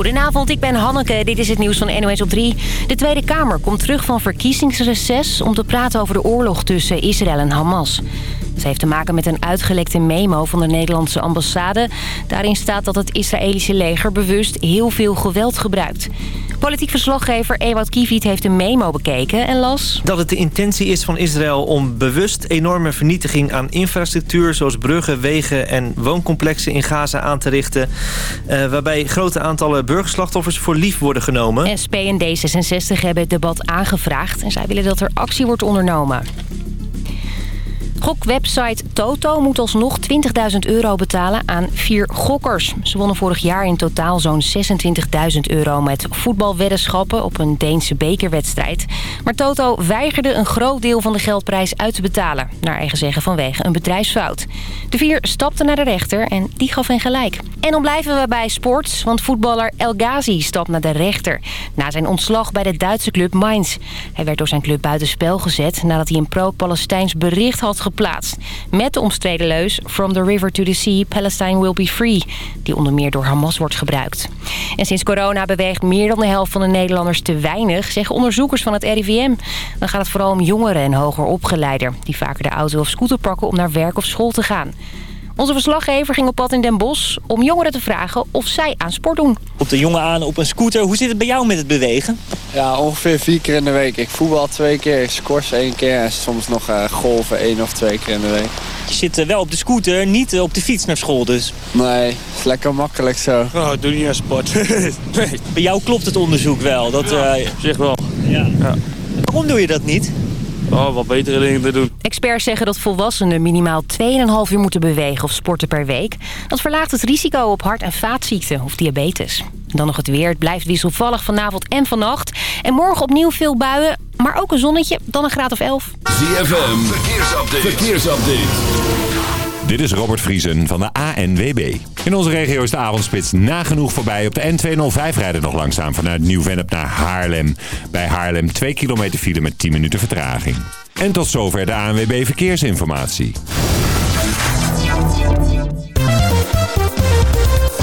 Goedenavond, ik ben Hanneke. Dit is het nieuws van NOS op 3. De Tweede Kamer komt terug van verkiezingsreces... om te praten over de oorlog tussen Israël en Hamas. Het heeft te maken met een uitgelekte memo van de Nederlandse ambassade. Daarin staat dat het Israëlische leger bewust heel veel geweld gebruikt. Politiek verslaggever Ewout Kiviet heeft een memo bekeken en las... Dat het de intentie is van Israël om bewust enorme vernietiging aan infrastructuur... zoals bruggen, wegen en wooncomplexen in Gaza aan te richten... Uh, waarbij grote aantallen burgerslachtoffers voor lief worden genomen. SP en D66 hebben het debat aangevraagd... en zij willen dat er actie wordt ondernomen. Gokwebsite Toto moet alsnog 20.000 euro betalen aan vier gokkers. Ze wonnen vorig jaar in totaal zo'n 26.000 euro met voetbalweddenschappen op een Deense bekerwedstrijd. Maar Toto weigerde een groot deel van de geldprijs uit te betalen. Naar eigen zeggen vanwege een bedrijfsfout. De vier stapten naar de rechter en die gaf hen gelijk. En dan blijven we bij sport, want voetballer El Ghazi stapt naar de rechter. Na zijn ontslag bij de Duitse club Mainz. Hij werd door zijn club buitenspel gezet nadat hij een pro-Palestijns bericht had Met de omstreden leus From the river to the sea, Palestine will be free. Die onder meer door Hamas wordt gebruikt. En sinds corona beweegt meer dan de helft van de Nederlanders te weinig... zeggen onderzoekers van het RIVM. Dan gaat het vooral om jongeren en hoger opgeleiden... die vaker de auto of scooter pakken om naar werk of school te gaan. Onze verslaggever ging op pad in Den Bosch om jongeren te vragen of zij aan sport doen. Op de jongen aan op een scooter. Hoe zit het bij jou met het bewegen? Ja, ongeveer vier keer in de week. Ik voetbal twee keer, ik squash één keer en soms nog uh, golven één of twee keer in de week. Je zit uh, wel op de scooter, niet uh, op de fiets naar school dus? Nee, is lekker makkelijk zo. Oh, doe niet aan sport. nee. Bij jou klopt het onderzoek wel? Dat, ja, op zich wel. Ja. ja. Waarom doe je dat niet? Oh, wat betere dingen te doen. Experts zeggen dat volwassenen minimaal 2,5 uur moeten bewegen of sporten per week. Dat verlaagt het risico op hart- en vaatziekten of diabetes. Dan nog het weer. Het blijft wisselvallig vanavond en vannacht. En morgen opnieuw veel buien, maar ook een zonnetje. Dan een graad of 11. ZFM, verkeersupdate. verkeersupdate. Dit is Robert Vriesen van de ANWB. In onze regio is de avondspits nagenoeg voorbij. Op de N205 rijden nog langzaam vanuit Nieuw-Vennep naar Haarlem. Bij Haarlem 2 kilometer file met 10 minuten vertraging. En tot zover de ANWB Verkeersinformatie.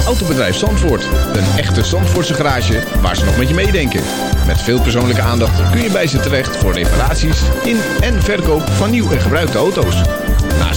Autobedrijf Zandvoort. Een echte Zandvoortse garage waar ze nog met je meedenken. Met veel persoonlijke aandacht kun je bij ze terecht voor reparaties in en verkoop van nieuw en gebruikte auto's.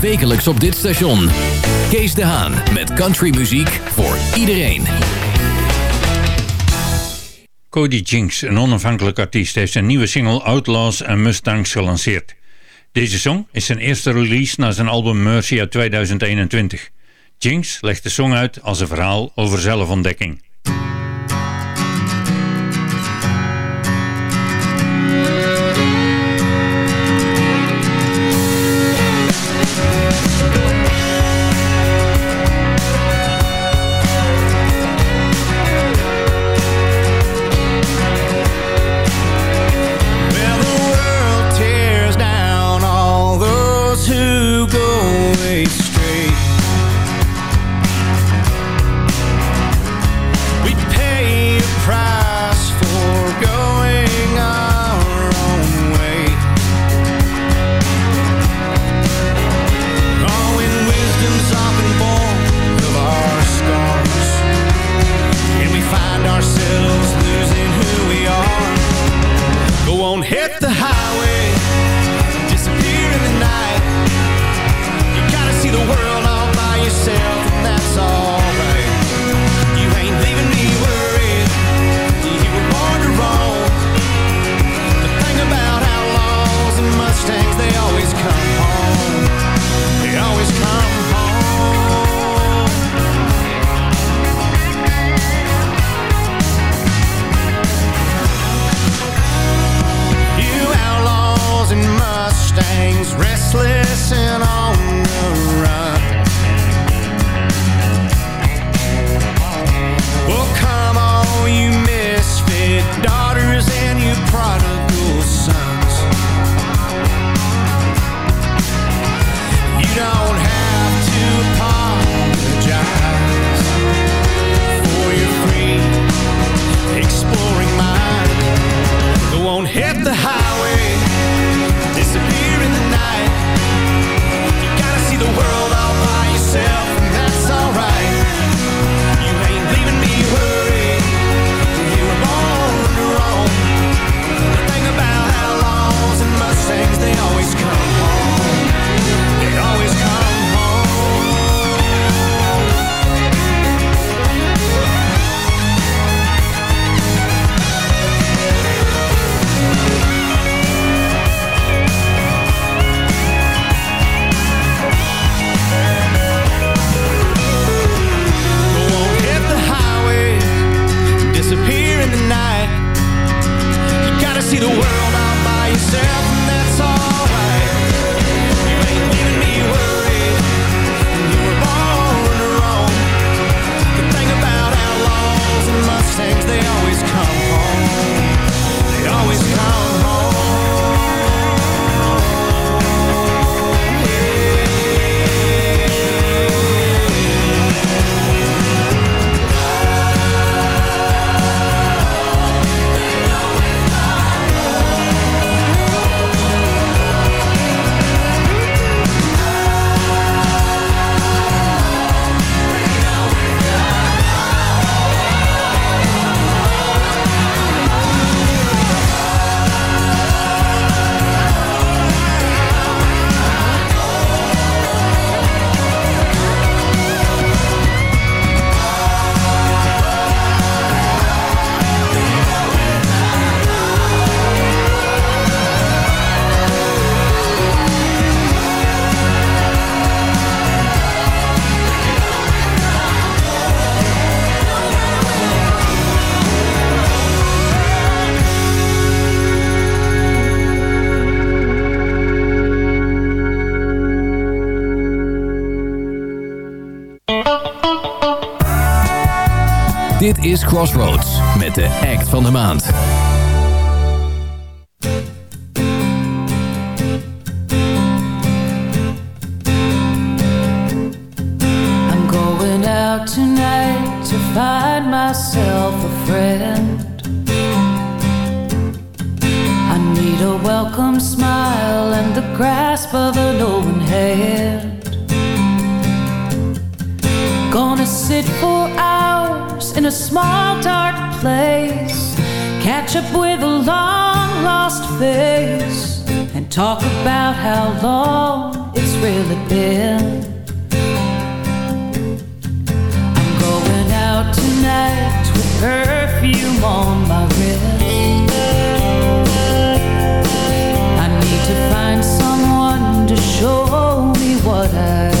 Wekelijks op dit station. Kees de Haan met countrymuziek voor iedereen. Cody Jinks, een onafhankelijk artiest, heeft zijn nieuwe single Outlaws and Mustangs gelanceerd. Deze song is zijn eerste release na zijn album Mercy uit 2021. Jinx legt de song uit als een verhaal over zelfontdekking. Crossroads met de act van de maand. I'm going out tonight to find myself a friend. I need a welcome smile and the grasp of an open hand. Gonna sit for hours in a small dark place. Catch up with a long lost face And talk about how long it's really been. I'm going out tonight with perfume on my wrist. I need to find someone to show me what I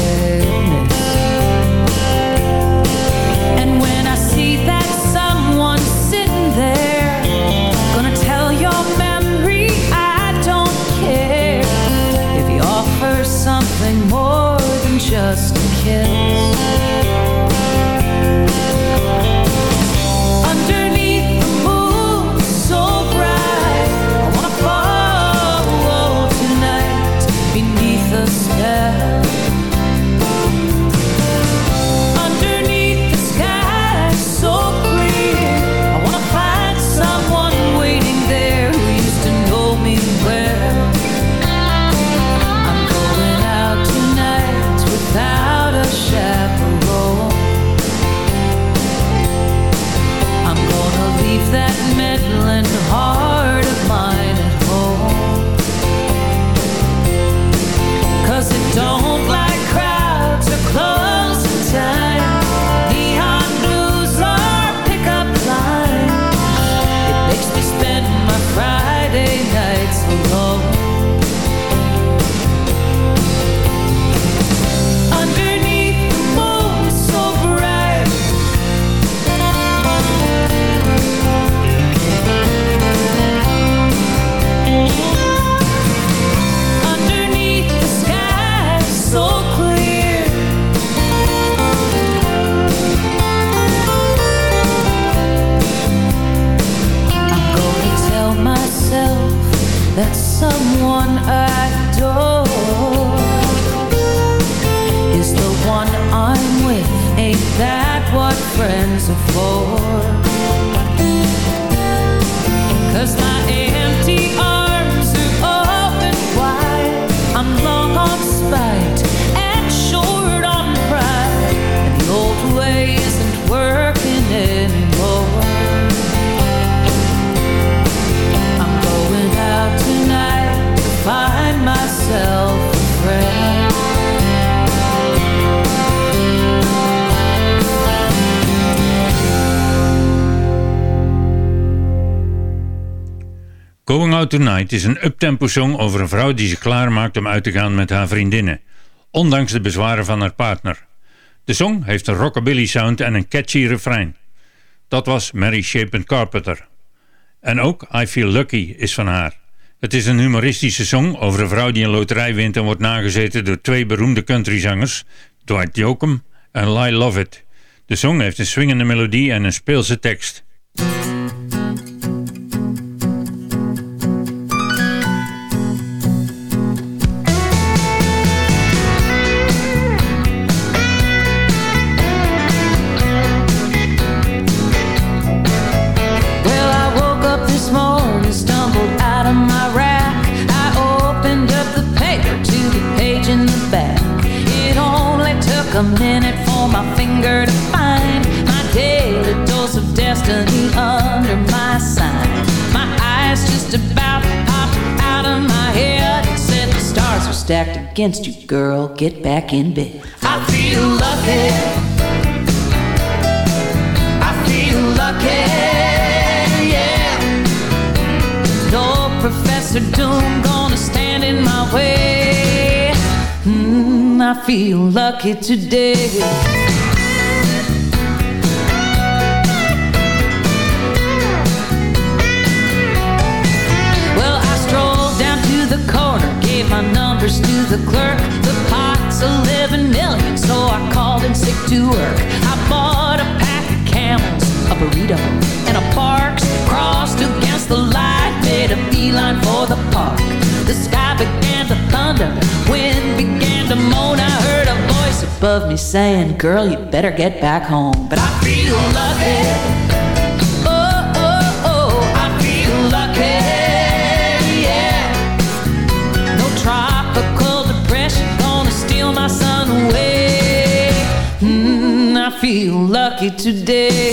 Tonight is een uptempo song over een vrouw die zich klaarmaakt om uit te gaan met haar vriendinnen, ondanks de bezwaren van haar partner. De song heeft een rockabilly sound en een catchy refrein. Dat was Mary Shapen Carpenter. En ook I Feel Lucky is van haar. Het is een humoristische song over een vrouw die een loterij wint en wordt nagezeten door twee beroemde countryzangers, Dwight Yoakam en Lyle Lovett. De song heeft een swingende melodie en een speelse tekst. Against you, girl. Get back in bed. I feel lucky. I feel lucky, yeah. No Professor Doom gonna stand in my way. Mm, I feel lucky today. The clerk. The pot's eleven million, so I called in sick to work. I bought a pack of camels, a burrito, and a Barq's. Crossed against the light, made a beeline for the park. The sky began to thunder, wind began to moan. I heard a voice above me saying, "Girl, you better get back home." But I feel lucky. Feel lucky today.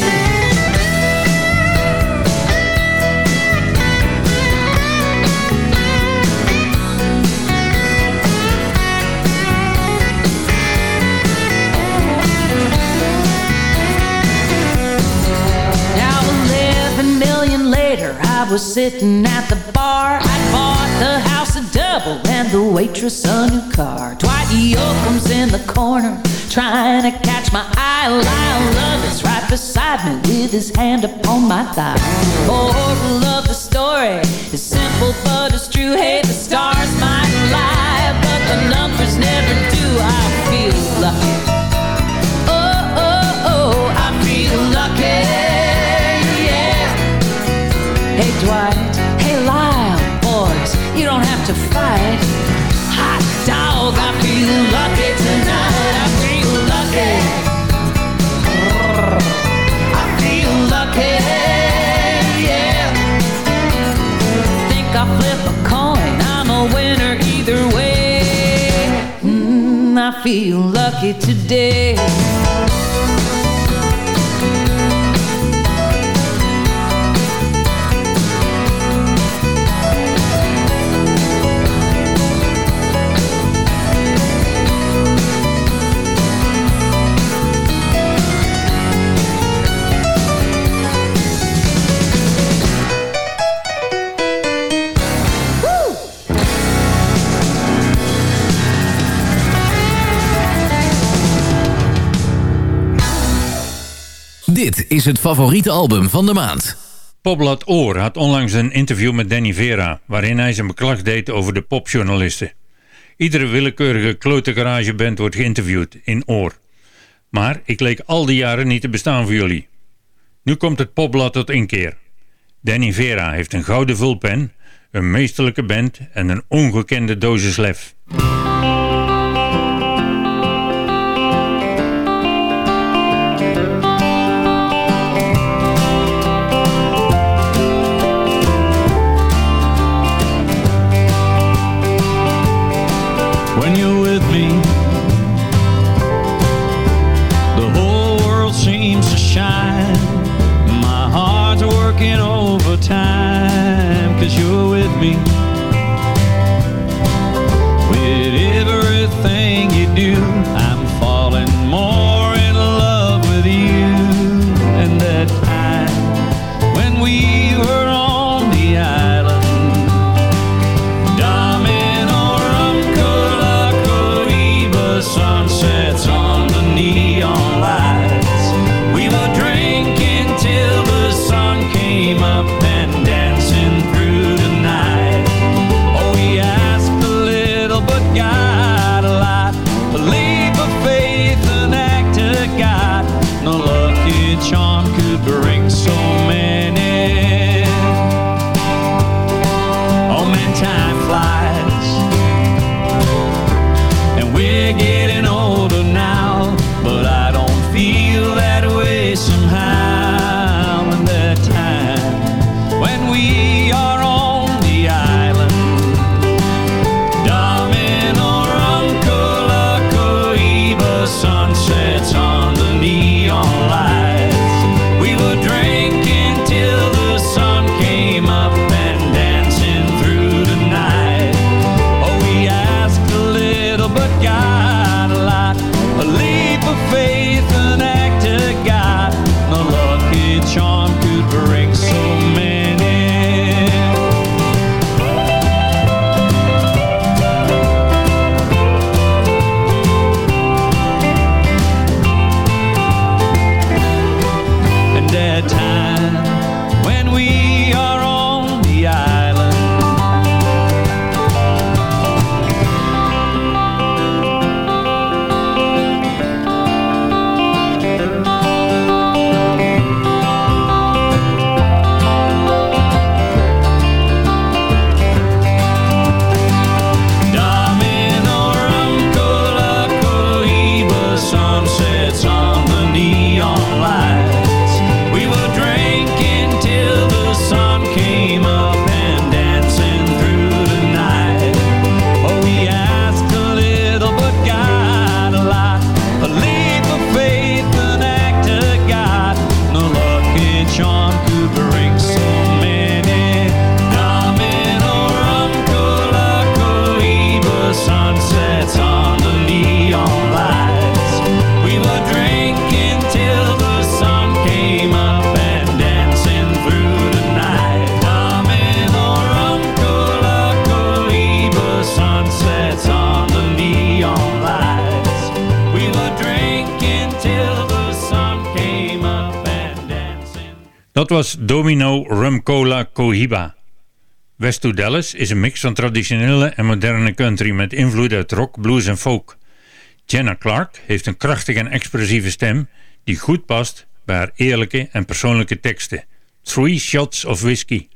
Now eleven million later, I was sitting at the bar. I bought the house a double and the waitress a new car. Dwight Yoakam's in the corner, trying to catch my eye. Lyle Lovett's right beside me with his hand upon my thigh. Moral of the story is simple but it's true. Hey, the stars might lie, but the numbers never do. I feel lucky. Oh, oh, oh, I feel lucky, yeah. Hey, Dwight, hey, Lyle, boys, you don't have to fight. Hot dog, I feel lucky tonight. I. I feel lucky, yeah. is het favoriete album van de maand. Popblad Oor had onlangs een interview met Danny Vera... waarin hij zijn beklag deed over de popjournalisten. Iedere willekeurige klote garageband wordt geïnterviewd in Oor. Maar ik leek al die jaren niet te bestaan voor jullie. Nu komt het popblad tot inkeer. Danny Vera heeft een gouden vulpen, een meesterlijke band en een ongekende dosis lef. West to Dallas is een mix van traditionele en moderne country met invloed uit rock, blues en folk. Jenna Clark heeft een krachtige en expressieve stem die goed past bij haar eerlijke en persoonlijke teksten. Three Shots of Whiskey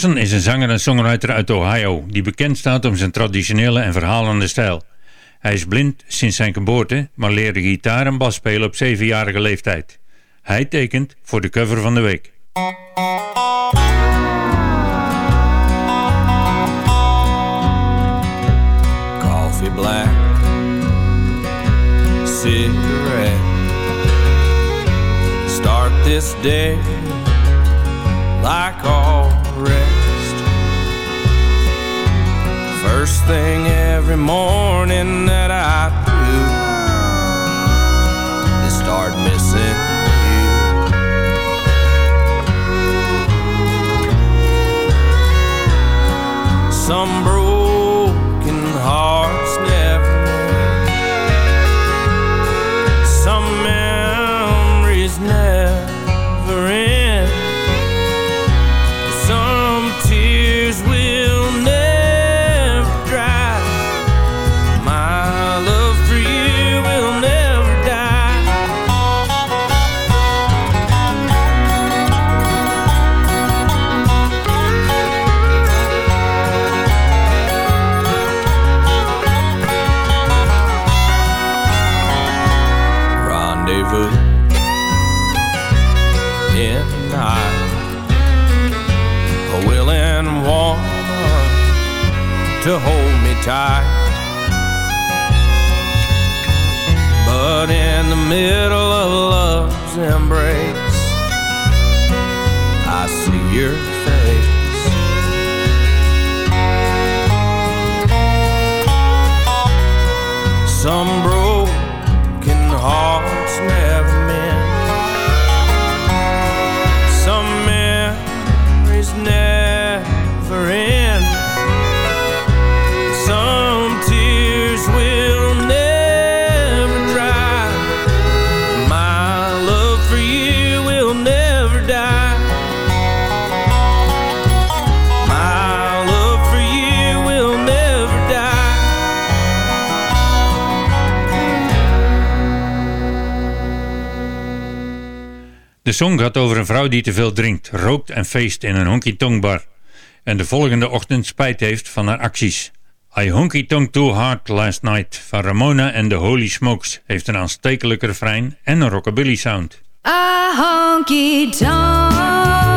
Carson is een zanger en songwriter uit Ohio die bekend staat om zijn traditionele en verhalende stijl. Hij is blind sinds zijn geboorte, maar leerde gitaar en bas spelen op zevenjarige leeftijd. Hij tekent voor de cover van de week. Coffee black Cigarette Start this day Like all first thing every morning that I do is start missing you. Some De song gaat over een vrouw die te veel drinkt, rookt en feest in een honky-tonk-bar. En de volgende ochtend spijt heeft van haar acties. I Honky Tonk Too Hard Last Night van Ramona en de Holy Smokes heeft een aanstekelijke refrein en een rockabilly sound. I honky tonk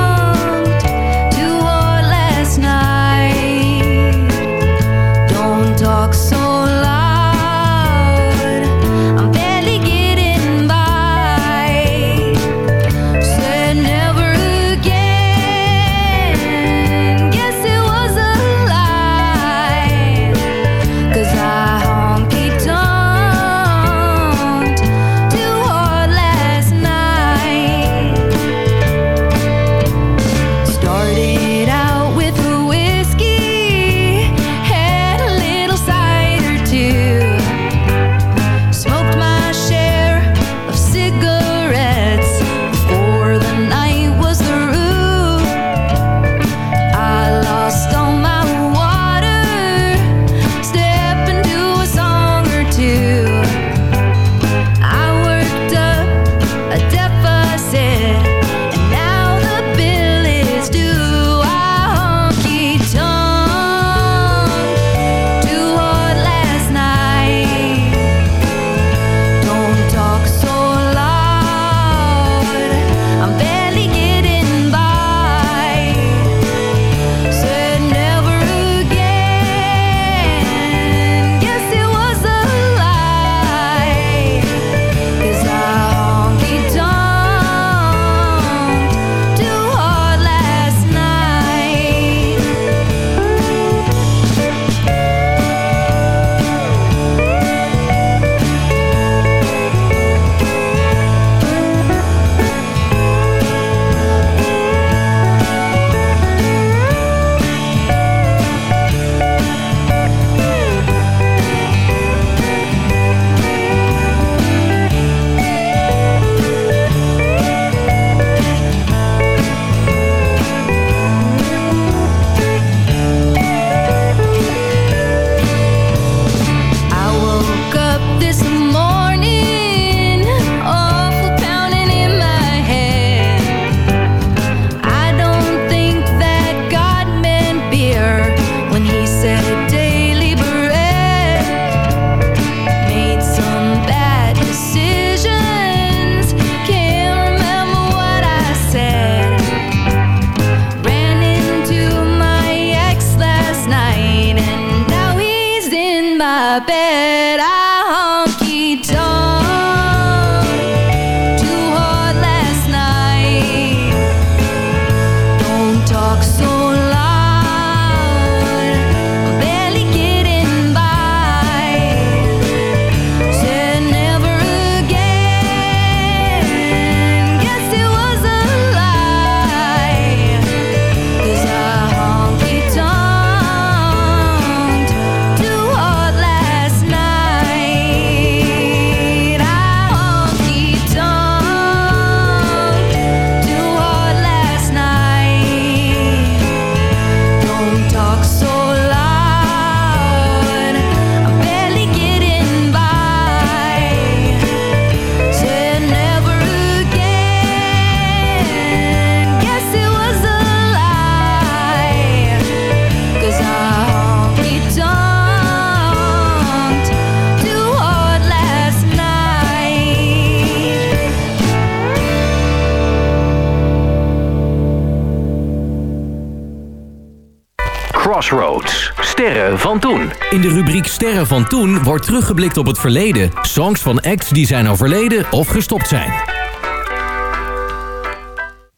de rubriek Sterren van Toen wordt teruggeblikt op het verleden. Songs van acts die zijn overleden of gestopt zijn.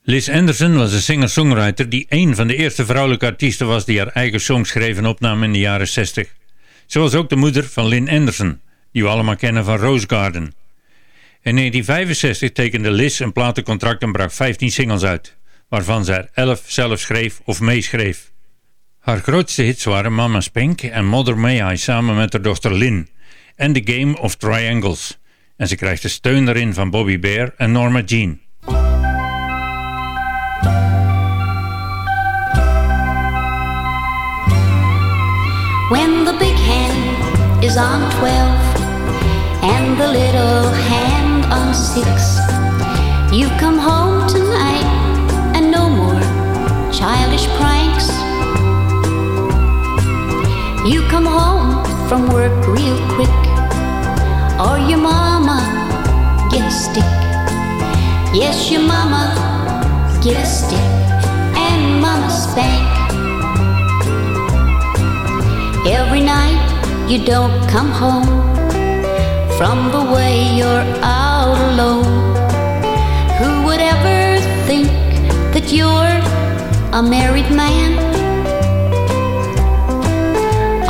Liz Anderson was een singer-songwriter die een van de eerste vrouwelijke artiesten was die haar eigen songs schreef en opnam in de jaren 60. Ze was ook de moeder van Lynn Anderson, die we allemaal kennen van Rose Garden. In 1965 tekende Liz een platencontract en bracht 15 singles uit, waarvan ze er 11 zelf schreef of meeschreef. Haar grootste hits waren Mama Spank en Mother May I samen met haar dochter Lynn en The Game of Triangles. En ze krijgt de steun daarin van Bobby Bear en Norma Jean. When the big hand is on 12 and the little hand on 6, you come home tonight and no more childish pranks. You come home from work real quick, or your mama get a stick. Yes, your mama get a stick and mama spank. Every night you don't come home from the way you're out alone. Who would ever think that you're a married man?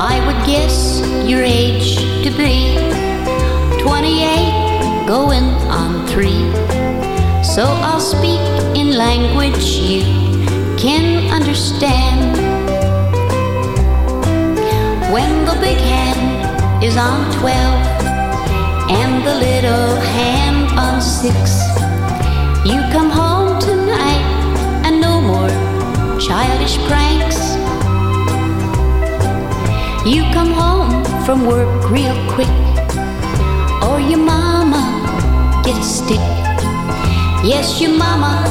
I would guess your age to be 28 going on 3. So I'll speak in language you can understand. When the big hand is on 12 and the little hand on 6, you come home tonight and no more childish pranks. You come home from work real quick, or your mama get a stick. Yes, your mama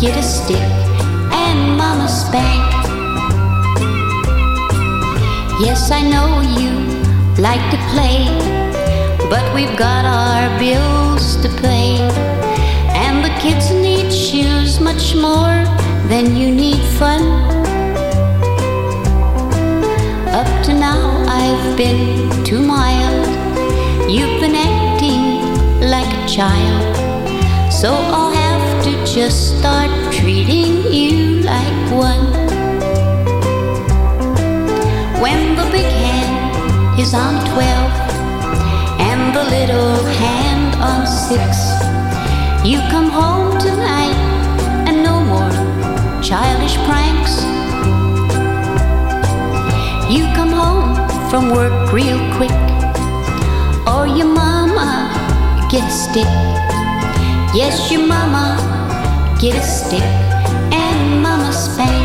get a stick and mama spank. Yes, I know you like to play, but we've got our bills to pay. And the kids need shoes much more than you need fun. Up to now, I've been too mild. You've been acting like a child. So I'll have to just start treating you like one. When the big hand is on 12 and the little hand on 6, you come home tonight and no more childish pranks. You come home from work real quick, or your mama get a stick. Yes, your mama get a stick and mama spank.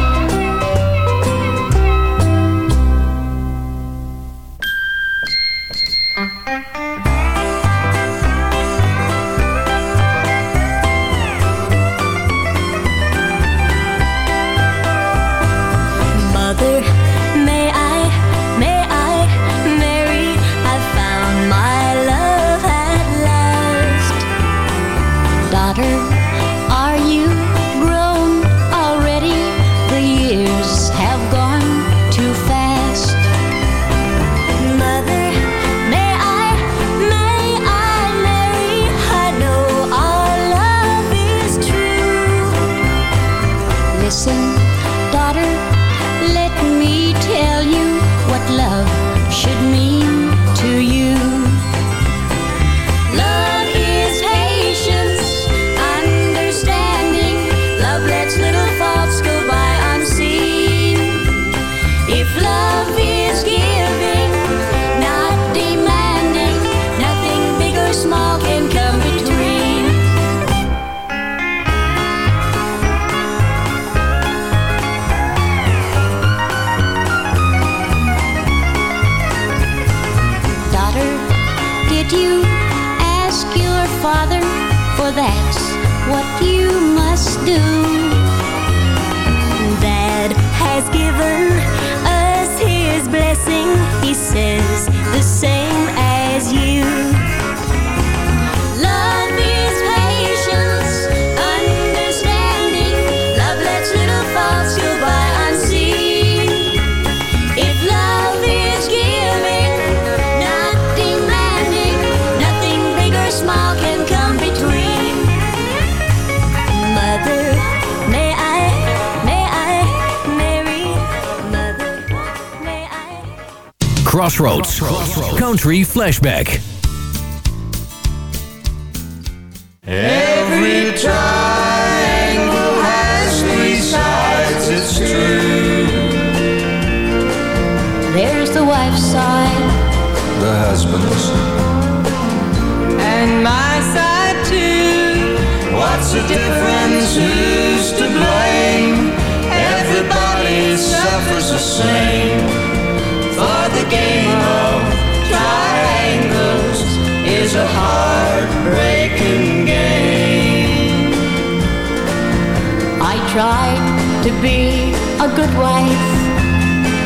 Crossroads. Country Flashback. Every triangle has three sides, it's true. There's the wife's side. The husband's. And my side too. What's the difference? Who's to blame? Everybody suffers the same. Game of triangles is a heartbreaking game. I tried to be a good wife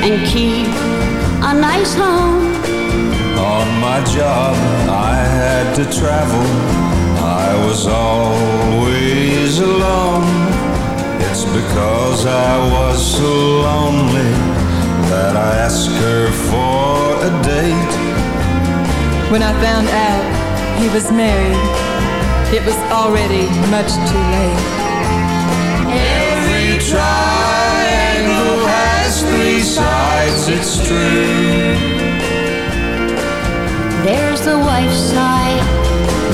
and keep a nice home. On my job, I had to travel. I was always alone. It's because I was so lonely that I asked her for a date. When I found out he was married, it was already much too late. Every triangle has three sides, it's true. There's the wife's side.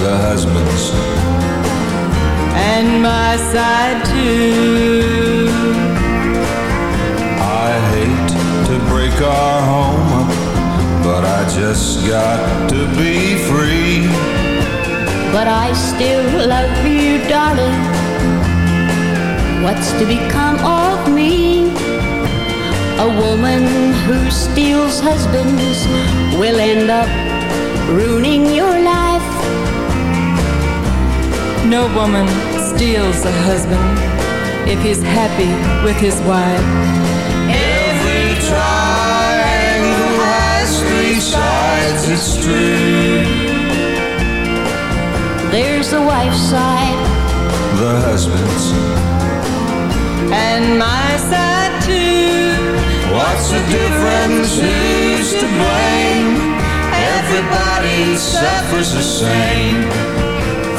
The husband's. And my side too. I hate to break our home up, but I just got to be free. But I still love you, darling. What's to become of me? A woman who steals husbands will end up ruining your life. No woman steals a husband if he's happy with his wife. It's true. There's the wife's side. The husband's. And my side too. What's the difference? Who's to blame? Everybody suffers the same.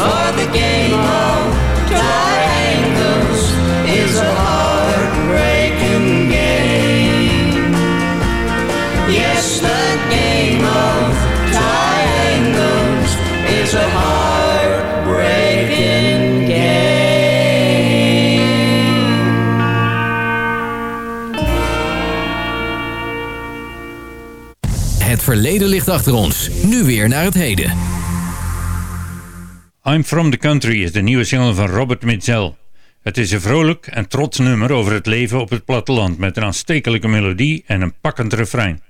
For the game of triangles is a heartbreaking verleden ligt achter ons. Nu weer naar het heden. I'm From The Country is de nieuwe single van Robert Mitchell. Het is een vrolijk en trots nummer over het leven op het platteland... met een aanstekelijke melodie en een pakkend refrein.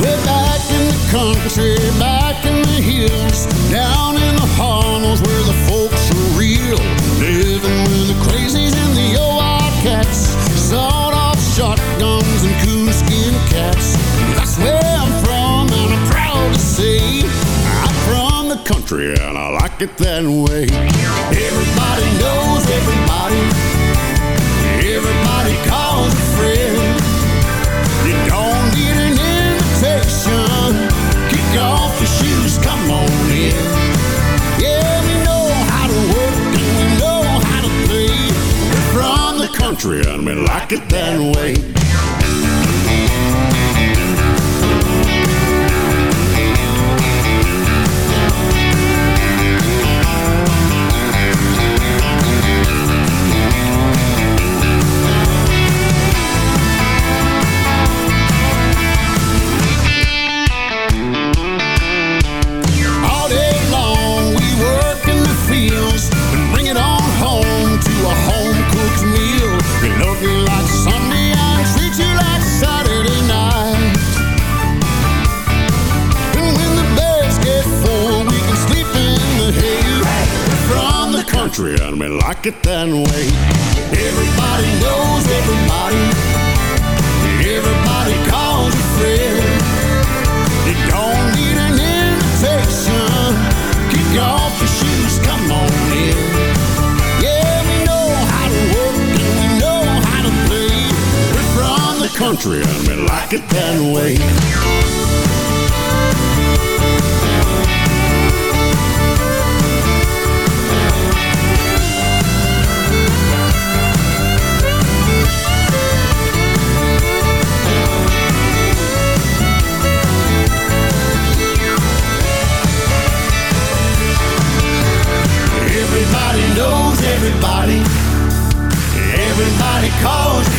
We're back in the country, back in the hills, down shotguns and coonskin cats. That's where I'm from, and I'm proud to say I'm from the country, and I like it that way. Everybody knows everybody. Everybody calls a friend. You don't need an invitation. Kick off your shoes, come on in. Country and we like it that way. We like it that way. Everybody knows everybody. Everybody calls a friend. You don't need an invitation. Kick off your shoes, come on in. Yeah, we know how to work and we know how to play. We're from the country and we like it that way.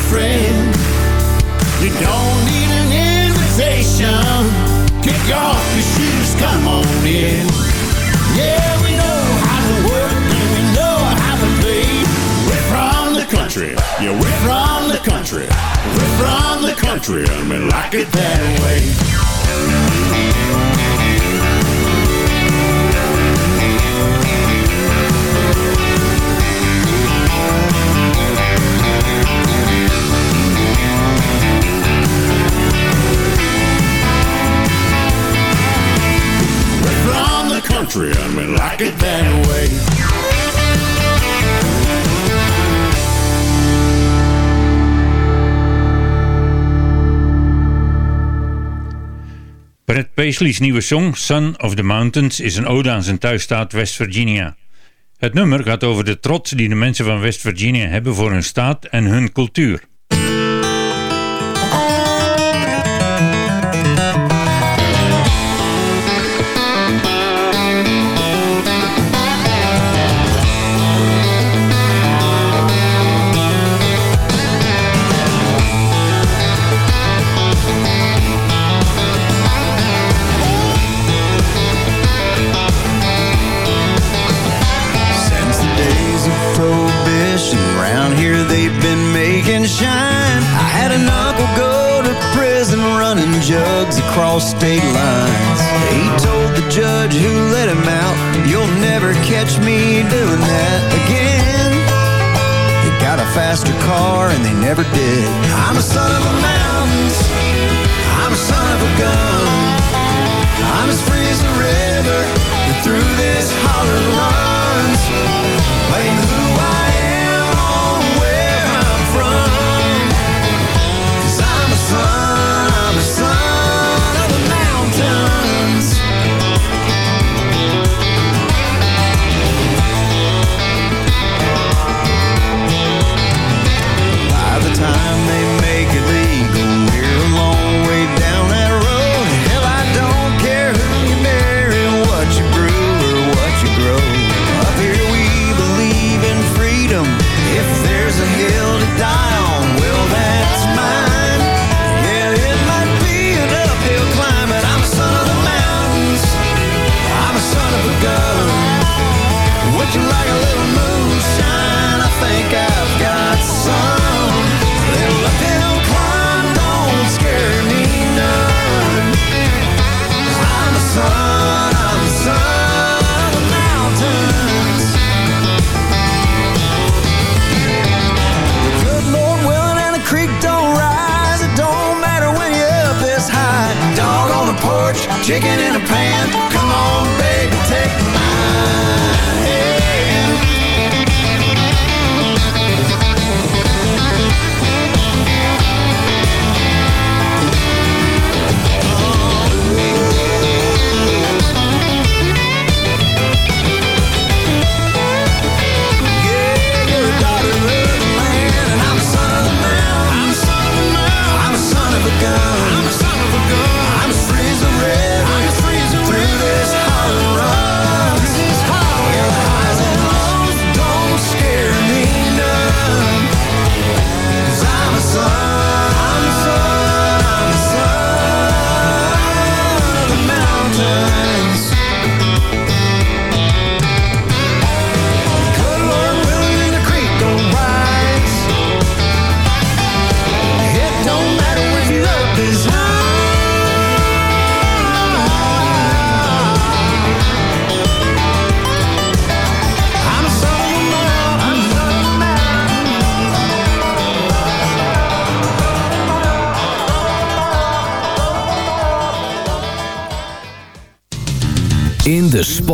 Friend. You don't need an invitation. Kick off your shoes, come on in. Yeah, we know how to work and we know how to play. We're from the country. Yeah, we're from the country. We're from the country and we like it that way. Country like it. Brett Paisley's nieuwe song Son of the Mountains is een ode aan zijn thuisstaat West Virginia. Het nummer gaat over de trots die de mensen van West Virginia hebben voor hun staat en hun cultuur. Faster car and they never did. I'm a son of the mountains. I'm a son of a gun.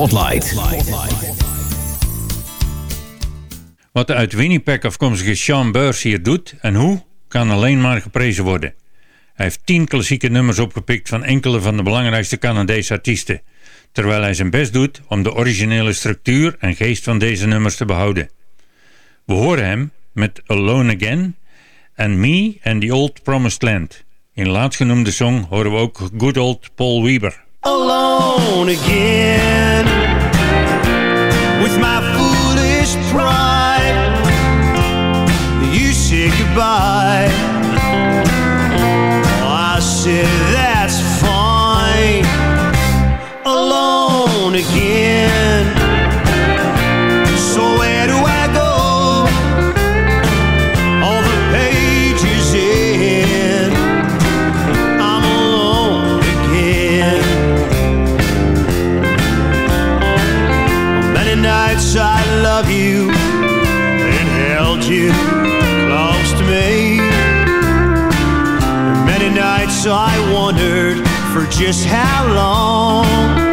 Spotlight. Wat de uit Winnipeg afkomstige Sean Beurs hier doet en hoe, kan alleen maar geprezen worden. Hij heeft tien klassieke nummers opgepikt van enkele van de belangrijkste Canadese artiesten, terwijl hij zijn best doet om de originele structuur en geest van deze nummers te behouden. We horen hem met Alone Again en Me and the Old Promised Land. In laatstgenoemde song horen we ook Good Old Paul Weber. alone again with my foolish pride. I wondered for just how long.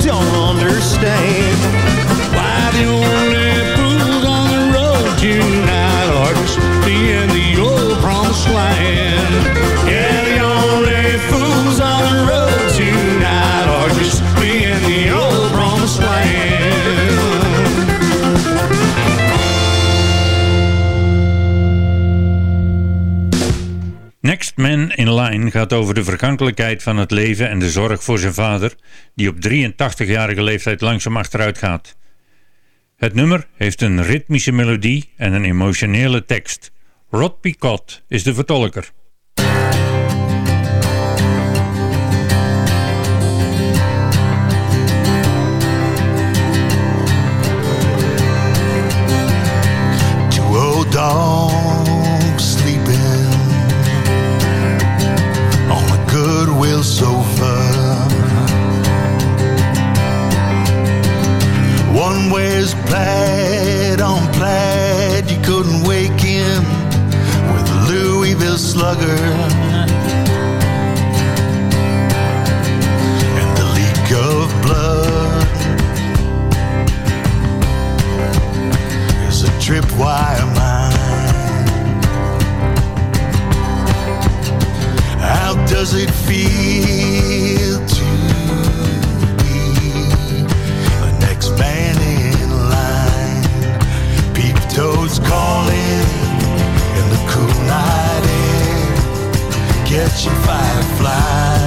don't understand. Gaat over de vergankelijkheid van het leven en de zorg voor zijn vader, die op 83-jarige leeftijd langzaam achteruit gaat. Het nummer heeft een ritmische melodie en een emotionele tekst. Rod Picot is de vertolker. Old wears plaid on plaid, you couldn't wake him with a Louisville slugger. And the leak of blood is a tripwire mine. How does it feel calling in the cool night air, catching fireflies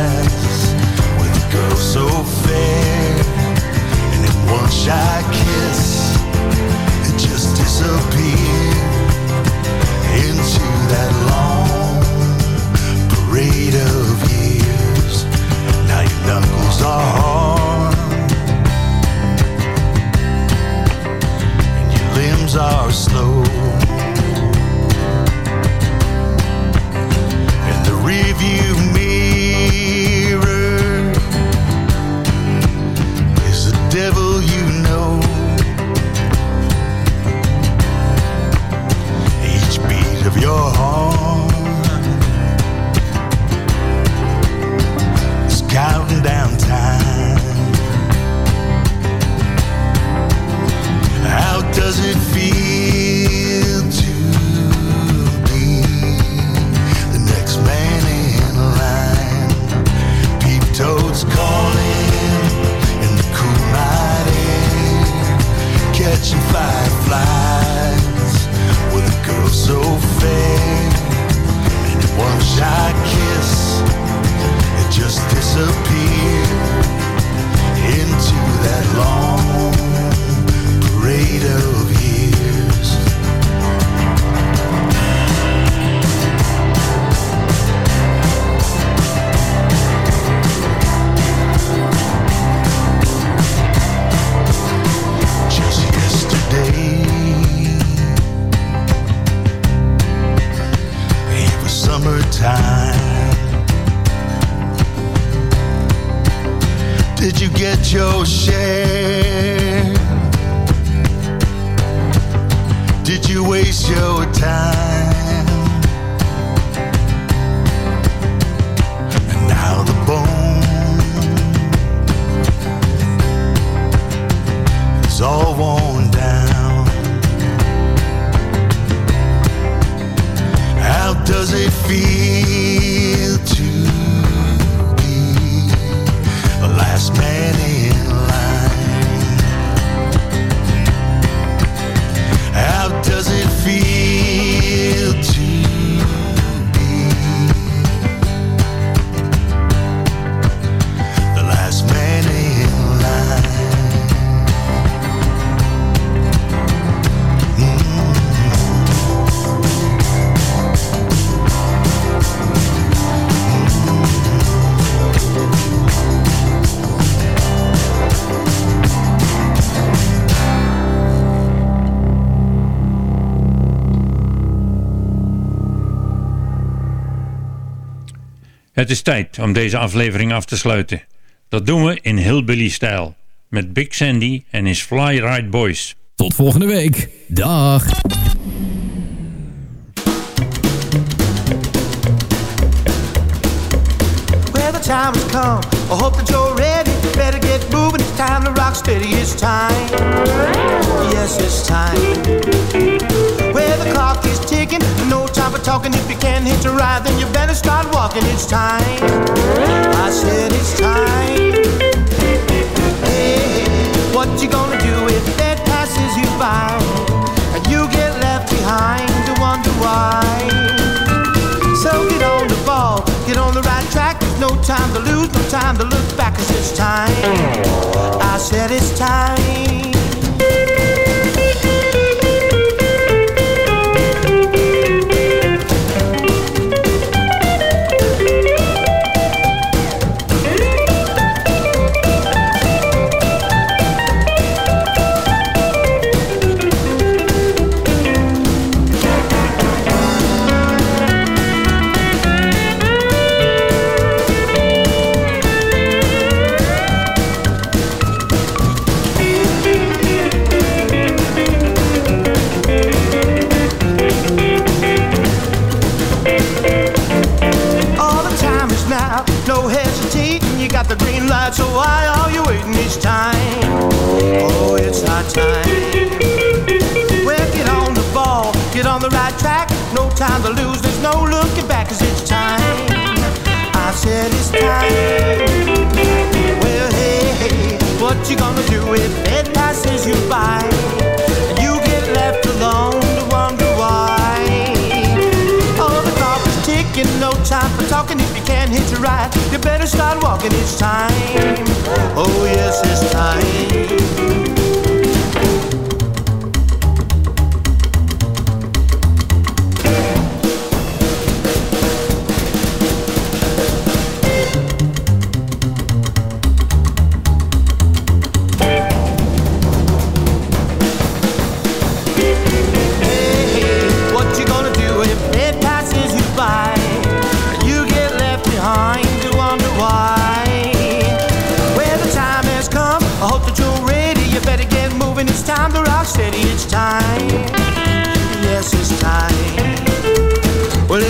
Het is tijd om deze aflevering af te sluiten. Dat doen we in hillbilly-stijl. Met Big Sandy en his Fly Ride Boys. Tot volgende week. Dag. time has come. I hope that you're ready. Better get moving. It's time to rock steady. It's time. Yes, it's time. Where the clock ticking. No time for talking. If you can't hitch a ride, then you better start walking. It's time. I said it's time. Hey, what you gonna do if that passes you by and you get left behind to wonder why? So get on the ball, get on the right track. There's no time to lose, no time to look back. Cause it's time. I said it's time.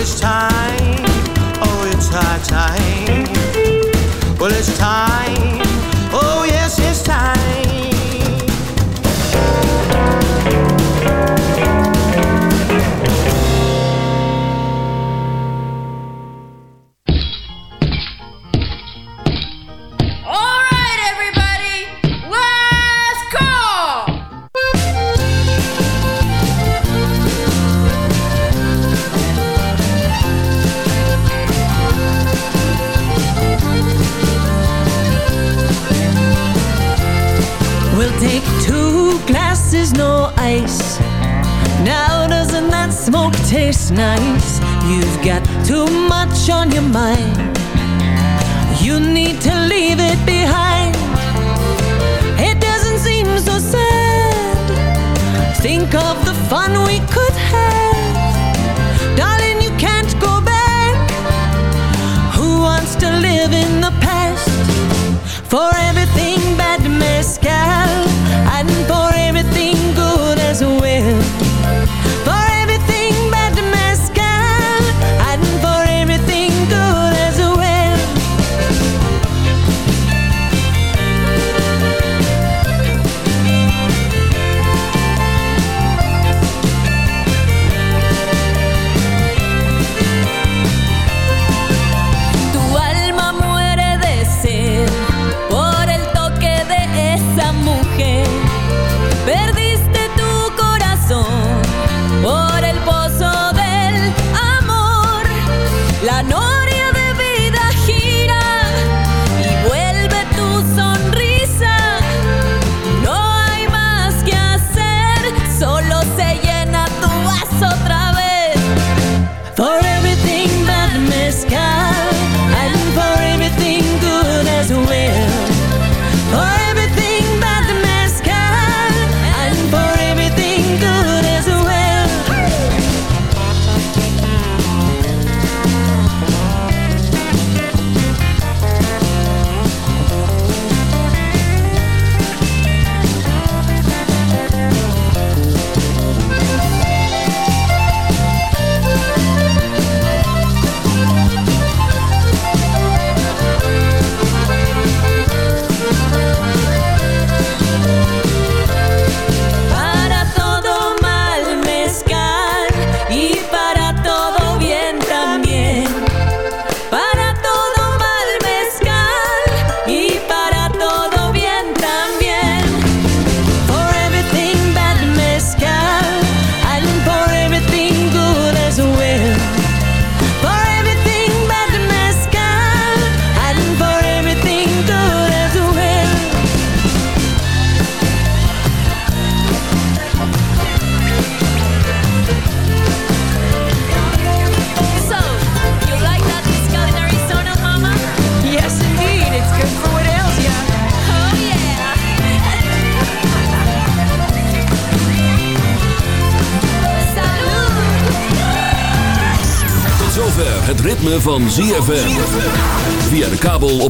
this time.